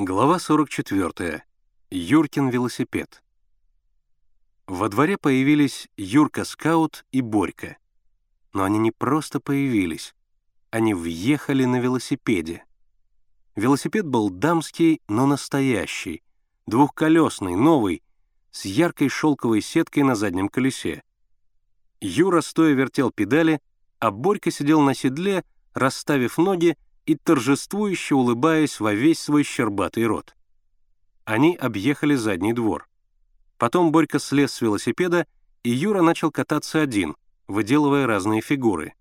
Глава 44. Юркин велосипед. Во дворе появились Юрка-скаут и Борька. Но они не просто появились, они въехали на велосипеде. Велосипед был дамский, но настоящий, двухколесный, новый, с яркой шелковой сеткой на заднем колесе. Юра стоя вертел педали, а Борька сидел на седле, расставив ноги и торжествующе улыбаясь во весь свой щербатый рот. Они объехали задний двор. Потом Борька слез с велосипеда, и Юра начал кататься один, выделывая разные фигуры.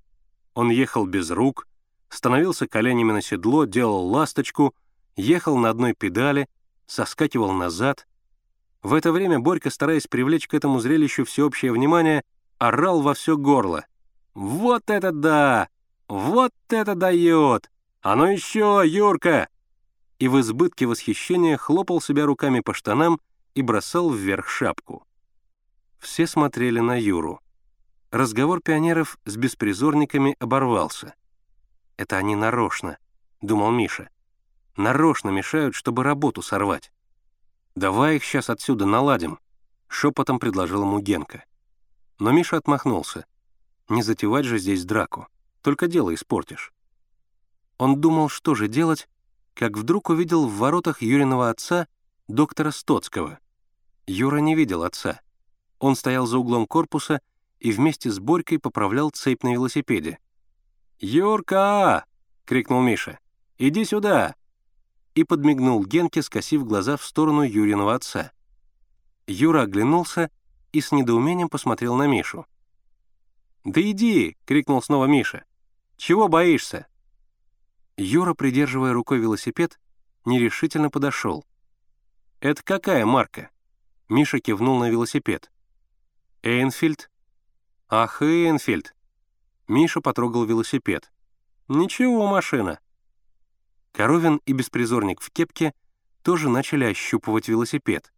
Он ехал без рук, становился коленями на седло, делал ласточку, ехал на одной педали, соскакивал назад. В это время Борька, стараясь привлечь к этому зрелищу всеобщее внимание, орал во все горло. «Вот это да! Вот это дает! «А ну еще, Юрка!» И в избытке восхищения хлопал себя руками по штанам и бросал вверх шапку. Все смотрели на Юру. Разговор пионеров с беспризорниками оборвался. «Это они нарочно», — думал Миша. «Нарочно мешают, чтобы работу сорвать». «Давай их сейчас отсюда наладим», — шепотом предложил ему Генка. Но Миша отмахнулся. «Не затевать же здесь драку, только дело испортишь». Он думал, что же делать, как вдруг увидел в воротах Юриного отца доктора Стоцкого. Юра не видел отца. Он стоял за углом корпуса и вместе с Борькой поправлял цепь на велосипеде. «Юрка!» — крикнул Миша. «Иди сюда!» И подмигнул Генке, скосив глаза в сторону Юриного отца. Юра оглянулся и с недоумением посмотрел на Мишу. «Да иди!» — крикнул снова Миша. «Чего боишься?» Юра, придерживая рукой велосипед, нерешительно подошел. «Это какая марка?» Миша кивнул на велосипед. «Эйнфильд?» «Ах, Эйнфильд!» Миша потрогал велосипед. «Ничего, машина!» Коровин и беспризорник в кепке тоже начали ощупывать велосипед.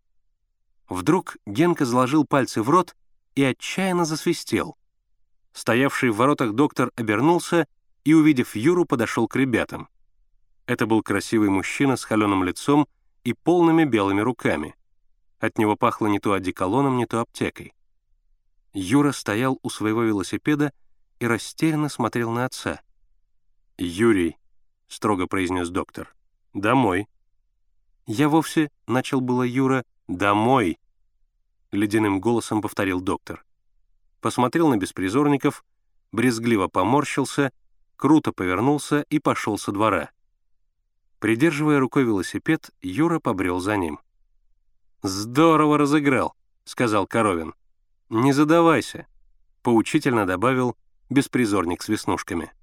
Вдруг Генка заложил пальцы в рот и отчаянно засвистел. Стоявший в воротах доктор обернулся и, увидев Юру, подошел к ребятам. Это был красивый мужчина с холеным лицом и полными белыми руками. От него пахло не то одеколоном, не то аптекой. Юра стоял у своего велосипеда и растерянно смотрел на отца. «Юрий», — строго произнес доктор, — «домой». «Я вовсе», — начал было Юра, — «домой», — ледяным голосом повторил доктор. Посмотрел на беспризорников, брезгливо поморщился — круто повернулся и пошел со двора. Придерживая рукой велосипед, Юра побрел за ним. «Здорово разыграл», — сказал Коровин. «Не задавайся», — поучительно добавил беспризорник с веснушками.